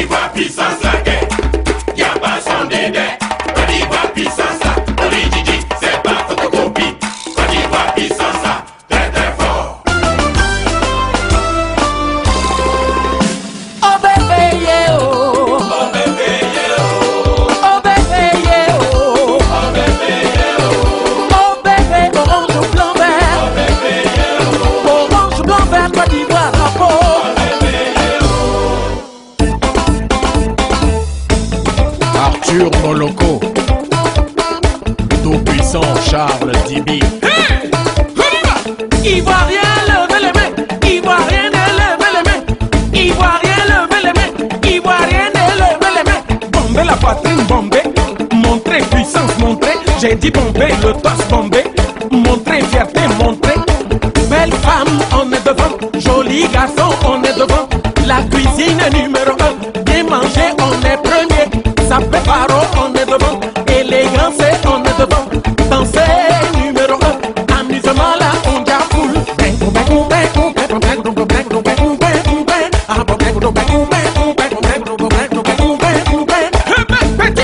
Viva Pizza oh. Arthur Moloko. Tout-puissant Charles Dibi. Ivoirien, levez les mains. Ivoirien, levez les mains. Ivoirien, levez les mains. Ivoirien, levez les mains. Bombez la poitrine, bombez. Montrez puissance, montrez. J'ai dit bomber, le torse bombé. Montrez fierté, montrez. Belle femme, on est devant. Joli garçon, on est devant. La cuisine numéro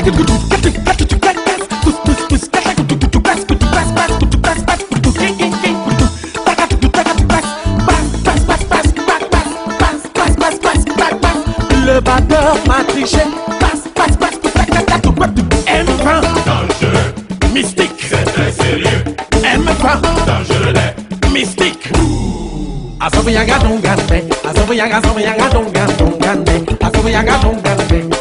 Le batteur m'a triché. Passe, passe, passe, M20, Dangereux, mystique. c'est très sérieux. M20, Dangereux, mystique. Asobiyaga dongande, asobiyaga asobiyaga dongandongande, asobiyaga dongande,